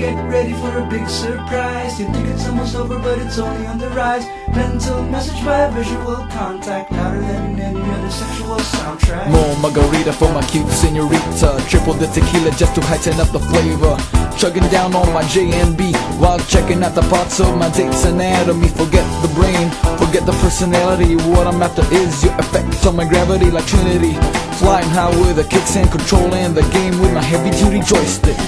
get ready for a big surprise. You think it's almost over, but it's only on the rise. Mental message by visual contact, louder than any other sexual soundtrack. More margarita for my cute senorita Triple the tequila just to heighten up the flavor Chugging down on my J&B While checking out the parts of my date's anatomy Forget the brain, forget the personality What I'm after is your effect on my gravity like Trinity Flying high with the kicks and controlling the game with my heavy duty joystick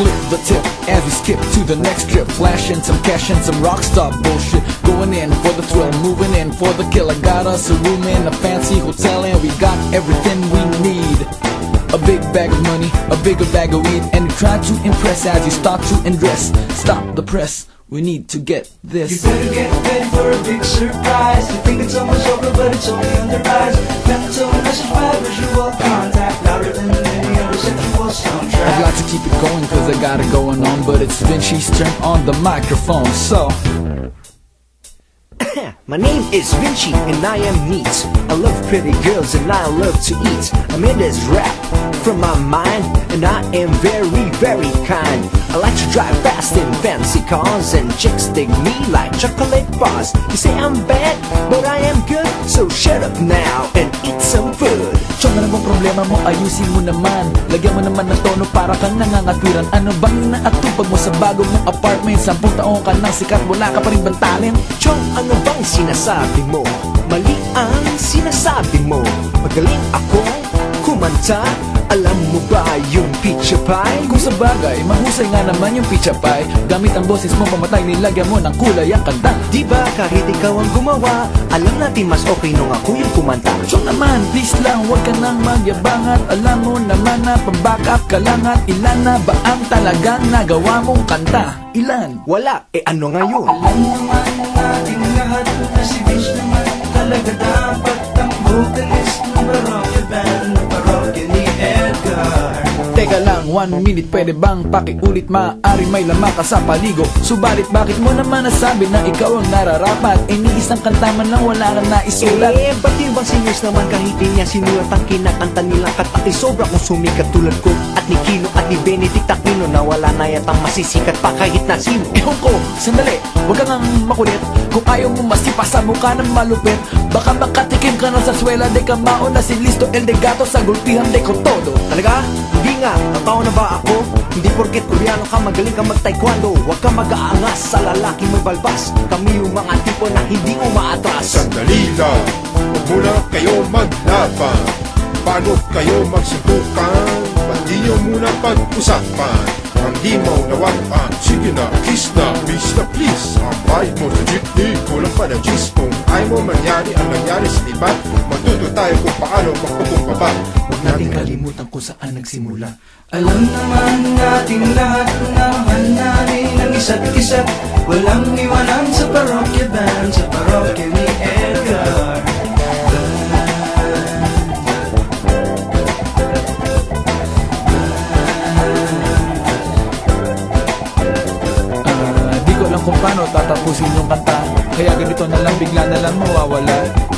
Flip the tip as we skip to the next trip. Flashing some cash and some rockstar bullshit. Going in for the thrill, moving in for the kill. I got us a room in a fancy hotel and we got everything we need. A big bag of money, a bigger bag of weed. And you try to impress as you start to undress. Stop the press, we need to get this. You better get ready for a big surprise. You think it's almost over, but it's only on the rise. Mental message by visual contact, louder than any other sexual I'd soundtrack. like to keep it going cause I got it going on But it's Vinci's turn on the microphone So, My name is Vinci and I am neat. I love pretty girls and I love to eat. I'm in this rap from my mind and I am very, very kind. I like to drive fast in fancy cars and chicks dig me like chocolate bars. You say I'm bad, but I am good. So shut up now and eat some food. Problema mo? Ayusin mo naman Lagyan mo naman ng tono para kang nangangaturan Ano bang inaatupag mo sa bago mong apartment? Sampung taong ka nang sikat, wala ka pa rin bang talent? Chong, ano bang sinasabi mo? Mali ang sinasabi mo Magaling ako kumanta Alam mo ba yung pizza pie? Kung sa bagay, mahusay nga naman yung pizza pie Gamit ang boses mo pamatay, nilagyan mo ng kulay ang kanta Di ba kahit ikaw ang gumawa Alam natin mas okay nung ako yung kumanta Chong naman, please lang, huwag ka nang magyabang At alam mo naman na pambackup ka lang At ilan na ba ang talagang nagawa mong kanta? Ilan? Wala, eh ano ngayon? Alam naman nating lahat na si Vince naman talaga dapat ang vocalist one minute, pwede bang pakiulit? Maaari may lamang ka sa paligo. Subalit bakit mo naman nasabi na ikaw ang nararapat? Eh ni isang kanta man lang wala kang naisulat. Eh, ba't yung bang singers naman kahit di niya sinulat ang kinakanta nilang katati Sobra kong sumikat tulad ko At ni Kino at ni Benedict Aquino Na wala na yatang masisikat pa kahit na sino. Ewan ko, sandali, huwag kang ang makulit. Kung ayaw mo masipa sa mukha ng malupit Baka makatikim ka na sa swela. De ka mauna si Listo El de Gato Sa gulpihan de ko todo. Talaga? Hindi nga, natao na ba ako? Hindi porket koreano ka, magaling ka mag-taekwondo Huwag ka mag-aangas sa lalaki may balbas Kami yung mga tipo na hindi umaatras Sandali lang, huwag muna kayo maglaban Paano kayo magsubukan? Ba't di nyo muna pag-usapan? Ang di maunawaan, sige na, kiss na, peace na please. Ang bayad mo sa jeepney, kulang pa ng G's Kung ayaw mo mangyari ang nangyari sa iba Matuto tayo kung paano magpakumbaba Huwag nating kalimutan kung saan nagsimula. Alam naman nating lahat na mahal namin ang isa't isa. Walang iwanan sa parokya band, sa parokya ni Edgar. Kung paano tatapusin yung kanta. Kaya ganito na lang bigla na lang mawawala